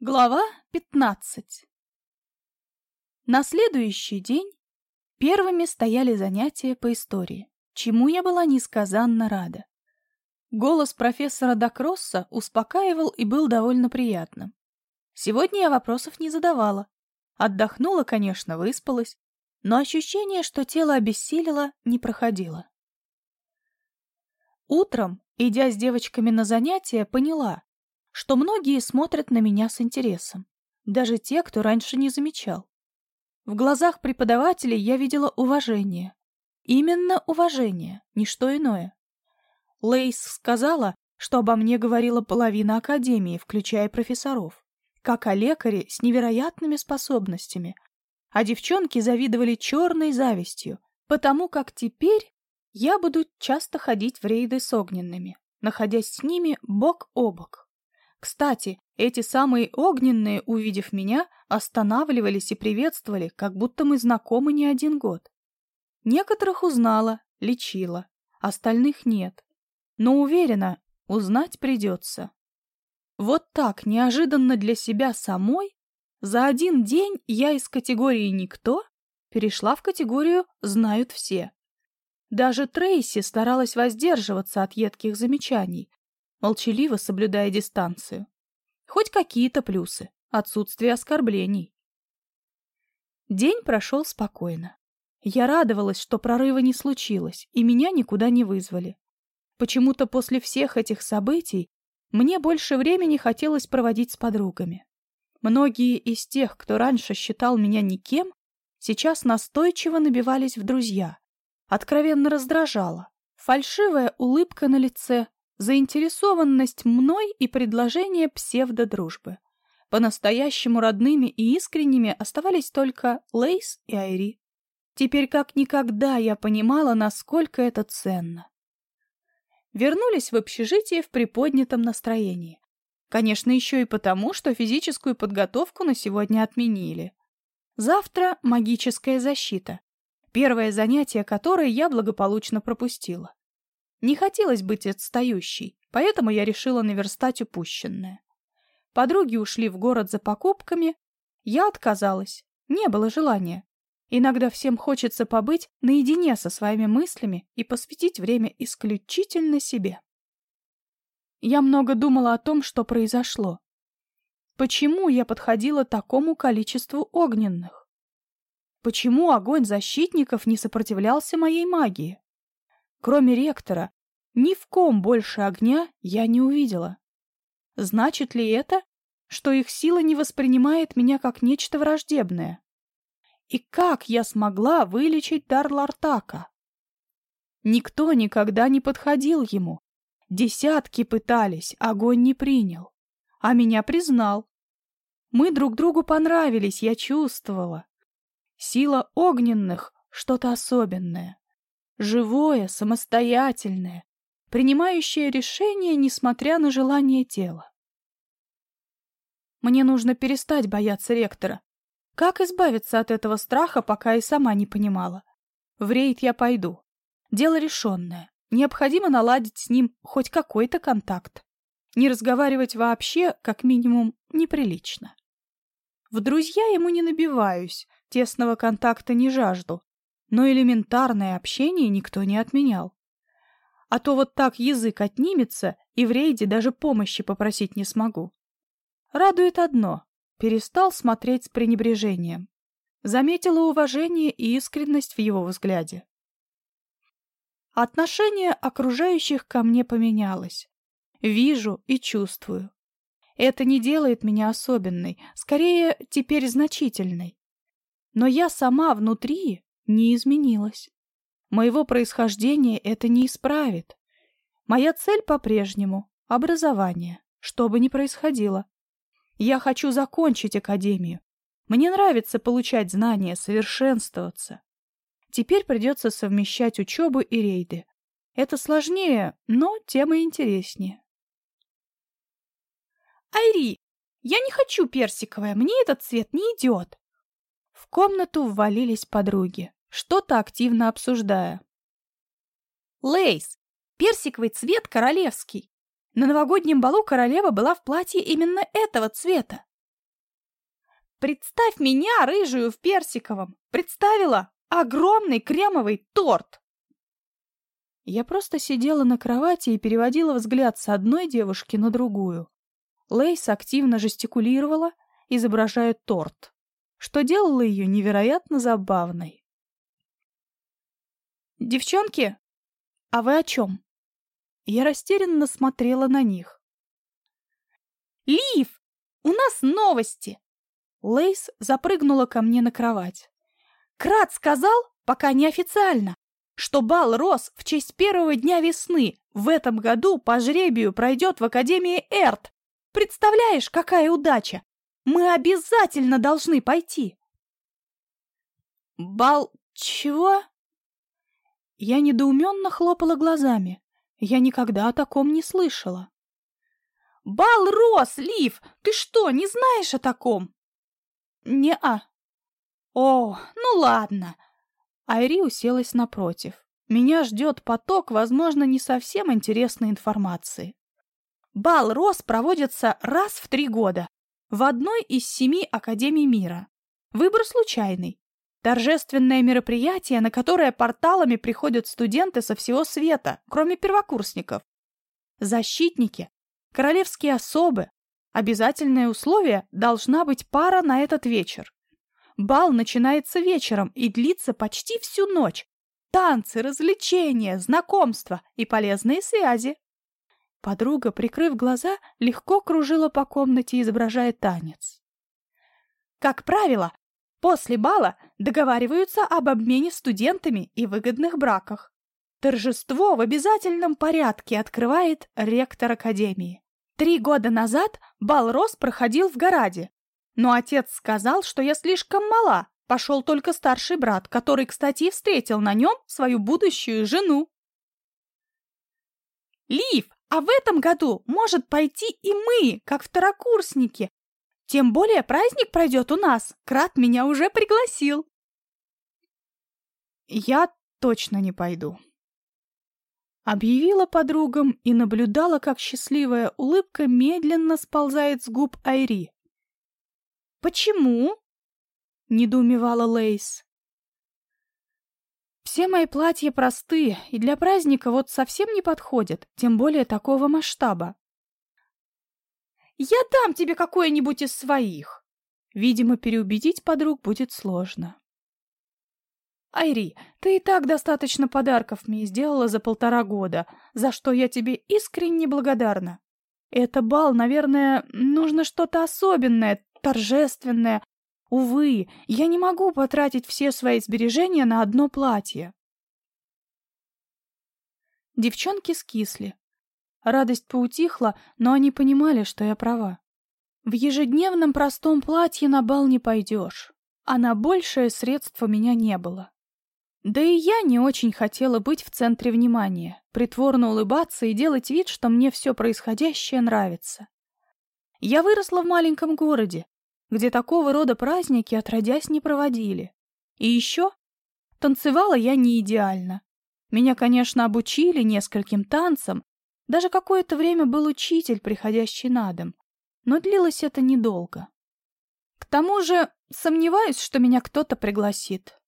Глава 15 На следующий день первыми стояли занятия по истории, чему я была несказанно рада. Голос профессора Дакросса успокаивал и был довольно приятным. Сегодня я вопросов не задавала. Отдохнула, конечно, выспалась, но ощущение, что тело обессилило, не проходило. Утром, идя с девочками на занятия, поняла, что многие смотрят на меня с интересом, даже те, кто раньше не замечал. В глазах преподавателей я видела уважение. Именно уважение, не что иное. Лейс сказала, что обо мне говорила половина академии, включая профессоров, как о лекаре с невероятными способностями, а девчонки завидовали черной завистью, потому как теперь я буду часто ходить в рейды с огненными, находясь с ними бок о бок. Кстати, эти самые огненные, увидев меня, останавливались и приветствовали, как будто мы знакомы не один год. Некоторых узнала, лечила, остальных нет. Но уверена, узнать придется. Вот так, неожиданно для себя самой, за один день я из категории «никто» перешла в категорию «знают все». Даже Трейси старалась воздерживаться от едких замечаний, молчаливо соблюдая дистанцию. Хоть какие-то плюсы, отсутствие оскорблений. День прошел спокойно. Я радовалась, что прорыва не случилось, и меня никуда не вызвали. Почему-то после всех этих событий мне больше времени хотелось проводить с подругами. Многие из тех, кто раньше считал меня никем, сейчас настойчиво набивались в друзья. Откровенно раздражала. Фальшивая улыбка на лице, заинтересованность мной и предложение псевдодружбы. По-настоящему родными и искренними оставались только Лейс и Айри. Теперь как никогда я понимала, насколько это ценно. Вернулись в общежитие в приподнятом настроении. Конечно, еще и потому, что физическую подготовку на сегодня отменили. Завтра магическая защита. Первое занятие которое я благополучно пропустила. Не хотелось быть отстающей, поэтому я решила наверстать упущенное. Подруги ушли в город за покупками, я отказалась, не было желания. Иногда всем хочется побыть наедине со своими мыслями и посвятить время исключительно себе. Я много думала о том, что произошло. Почему я подходила такому количеству огненных? Почему огонь защитников не сопротивлялся моей магии? Кроме ректора, ни в ком больше огня я не увидела. Значит ли это, что их сила не воспринимает меня как нечто враждебное? И как я смогла вылечить дар Лартака? Никто никогда не подходил ему. Десятки пытались, огонь не принял. А меня признал. Мы друг другу понравились, я чувствовала. Сила огненных — что-то особенное живое, самостоятельное, принимающее решения, несмотря на желание тела. Мне нужно перестать бояться ректора. Как избавиться от этого страха, пока и сама не понимала? В рейд я пойду. Дело решенное. Необходимо наладить с ним хоть какой-то контакт. Не разговаривать вообще, как минимум, неприлично. В друзья ему не набиваюсь, тесного контакта не жажду, но элементарное общение никто не отменял. А то вот так язык отнимется, и в рейде даже помощи попросить не смогу. Радует одно — перестал смотреть с пренебрежением. Заметила уважение и искренность в его взгляде. Отношение окружающих ко мне поменялось. Вижу и чувствую. Это не делает меня особенной, скорее, теперь значительной. Но я сама внутри не изменилась. Моего происхождения это не исправит. Моя цель по-прежнему — образование, что бы ни происходило. Я хочу закончить академию. Мне нравится получать знания, совершенствоваться. Теперь придется совмещать учебу и рейды. Это сложнее, но тема интереснее. «Айри, я не хочу персиковое, мне этот цвет не идет!» В комнату ввалились подруги что-то активно обсуждая. Лейс, персиковый цвет королевский. На новогоднем балу королева была в платье именно этого цвета. Представь меня, рыжую в персиковом. Представила? Огромный кремовый торт. Я просто сидела на кровати и переводила взгляд с одной девушки на другую. Лейс активно жестикулировала, изображая торт, что делало ее невероятно забавной. «Девчонки, а вы о чем?» Я растерянно смотрела на них. «Лив, у нас новости!» Лейс запрыгнула ко мне на кровать. «Крат сказал, пока неофициально, что бал Рос в честь первого дня весны в этом году по жребию пройдет в Академии Эрт. Представляешь, какая удача! Мы обязательно должны пойти!» «Бал чего?» Я недоуменно хлопала глазами. Я никогда о таком не слышала. «Бал Рос, Лив! Ты что, не знаешь о таком?» «Не-а». «О, ну ладно». Айри уселась напротив. Меня ждет поток, возможно, не совсем интересной информации. Бал Рос проводится раз в три года в одной из семи Академий мира. Выбор случайный. Торжественное мероприятие, на которое порталами приходят студенты со всего света, кроме первокурсников. Защитники, королевские особы. Обязательное условие – должна быть пара на этот вечер. Бал начинается вечером и длится почти всю ночь. Танцы, развлечения, знакомства и полезные связи. Подруга, прикрыв глаза, легко кружила по комнате, изображая танец. Как правило, после бала договариваются об обмене студентами и выгодных браках. Торжество в обязательном порядке открывает ректор Академии. Три года назад бал Рос проходил в Гораде, но отец сказал, что я слишком мала, пошел только старший брат, который, кстати, встретил на нем свою будущую жену. «Лив, а в этом году можем пойти и мы, как второкурсники. Тем более праздник пройдет у нас, Крат меня уже пригласил». «Я точно не пойду», Объявила подругам и наблюдала, как счастливая улыбка медленно сползает с губ Айри. «Почему?» — недоумевала Лейс. «Все мои платья простые и для праздника вот совсем не подходят, тем более такого масштаба». «Я дам тебе какое-нибудь из своих!» Видимо, переубедить подруг будет сложно. Айри, ты и так достаточно подарков мне сделала за полтора года, за что я тебе искренне благодарна. Это бал, наверное, нужно что-то особенное, торжественное. Увы, я не могу потратить все свои сбережения на одно платье. Девчонки скисли. Радость поутихла, но они понимали, что я права. В ежедневном простом платье на бал не пойдешь, а на большее средств у меня не было. Да и я не очень хотела быть в центре внимания, притворно улыбаться и делать вид, что мне все происходящее нравится. Я выросла в маленьком городе, где такого рода праздники отродясь не проводили. И еще танцевала я не идеально. Меня, конечно, обучили нескольким танцам, даже какое-то время был учитель, приходящий на дом, но длилось это недолго. К тому же сомневаюсь, что меня кто-то пригласит.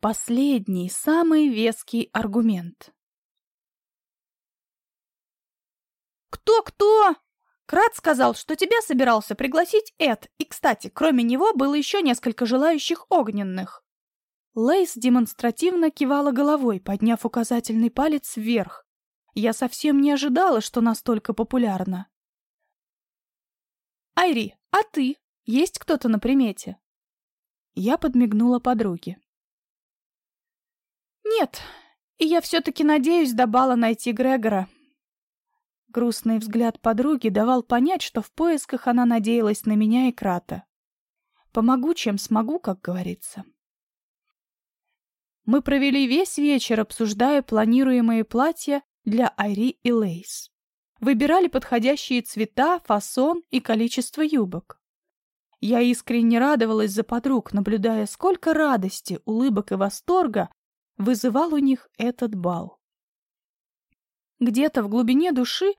Последний, самый веский аргумент. «Кто-кто?» Крат сказал, что тебя собирался пригласить Эд, и, кстати, кроме него было еще несколько желающих огненных. Лейс демонстративно кивала головой, подняв указательный палец вверх. Я совсем не ожидала, что настолько популярна. «Айри, а ты? Есть кто-то на примете?» Я подмигнула подруге. Нет, и я все-таки надеюсь до бала найти Грегора. Грустный взгляд подруги давал понять, что в поисках она надеялась на меня и Крата. Помогу, чем смогу, как говорится. Мы провели весь вечер, обсуждая планируемые платья для Айри и Лейс. Выбирали подходящие цвета, фасон и количество юбок. Я искренне радовалась за подруг, наблюдая, сколько радости, улыбок и восторга вызывал у них этот бал. Где-то в глубине души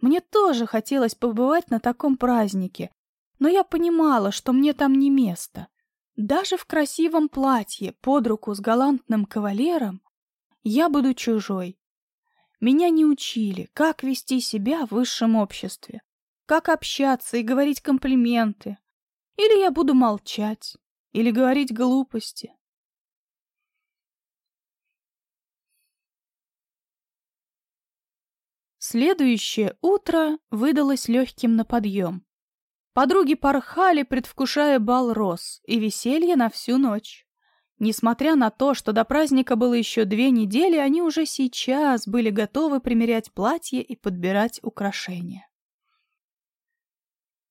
мне тоже хотелось побывать на таком празднике, но я понимала, что мне там не место. Даже в красивом платье под руку с галантным кавалером я буду чужой. Меня не учили, как вести себя в высшем обществе, как общаться и говорить комплименты. Или я буду молчать, или говорить глупости. Следующее утро выдалось легким на подъем. Подруги порхали, предвкушая бал роз и веселье на всю ночь. Несмотря на то, что до праздника было еще две недели, они уже сейчас были готовы примерять платье и подбирать украшения.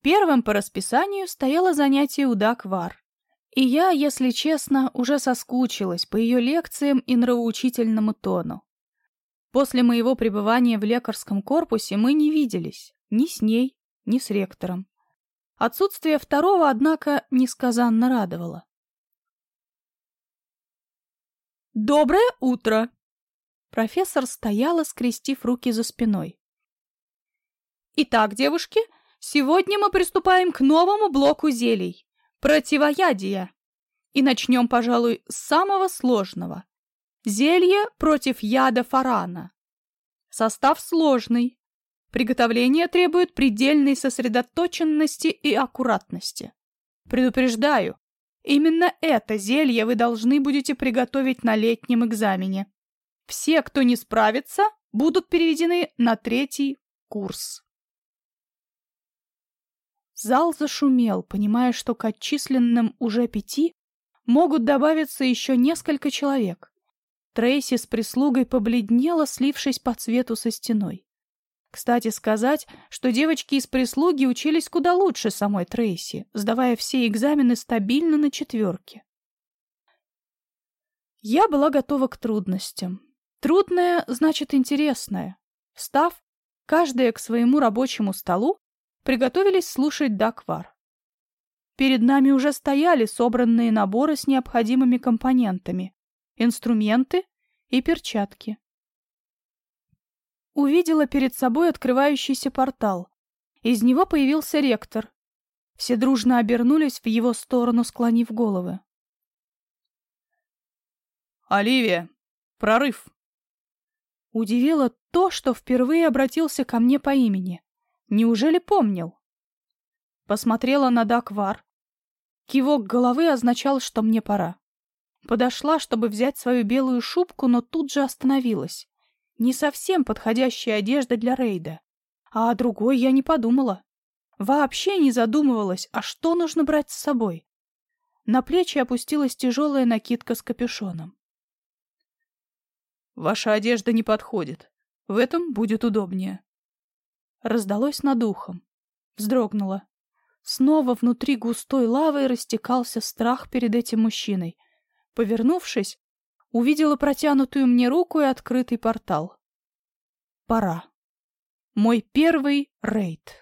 Первым по расписанию стояло занятие у Даквар. И я, если честно, уже соскучилась по ее лекциям и нравоучительному тону. После моего пребывания в лекарском корпусе мы не виделись ни с ней, ни с ректором. Отсутствие второго, однако, несказанно радовало. «Доброе утро!» Профессор стояла, скрестив руки за спиной. «Итак, девушки, сегодня мы приступаем к новому блоку зелий — противоядия. И начнем, пожалуй, с самого сложного — зелье против яда фарана. Состав сложный, Приготовление требует предельной сосредоточенности и аккуратности. Предупреждаю, именно это зелье вы должны будете приготовить на летнем экзамене. Все, кто не справится, будут переведены на третий курс. Зал зашумел, понимая, что к отчисленным уже пяти могут добавиться еще несколько человек. Трейси с прислугой побледнела, слившись по цвету со стеной. Кстати сказать, что девочки из прислуги учились куда лучше самой Трейси, сдавая все экзамены стабильно на четверке. Я была готова к трудностям. Трудное значит интересное. Встав, каждая к своему рабочему столу, приготовились слушать Даквар. Перед нами уже стояли собранные наборы с необходимыми компонентами, инструменты и перчатки. Увидела перед собой открывающийся портал. Из него появился ректор. Все дружно обернулись в его сторону, склонив головы. «Оливия! Прорыв!» Удивило то, что впервые обратился ко мне по имени. Неужели помнил? Посмотрела на Даквар. Кивок головы означал, что мне пора. Подошла, чтобы взять свою белую шубку, но тут же остановилась. Не совсем подходящая одежда для рейда. А о другой я не подумала. Вообще не задумывалась, а что нужно брать с собой. На плечи опустилась тяжелая накидка с капюшоном. «Ваша одежда не подходит. В этом будет удобнее». Раздалось над ухом. Вздрогнула. Снова внутри густой лавы растекался страх перед этим мужчиной. Повернувшись, увидела протянутую мне руку и открытый портал. Пора. Мой первый рейд.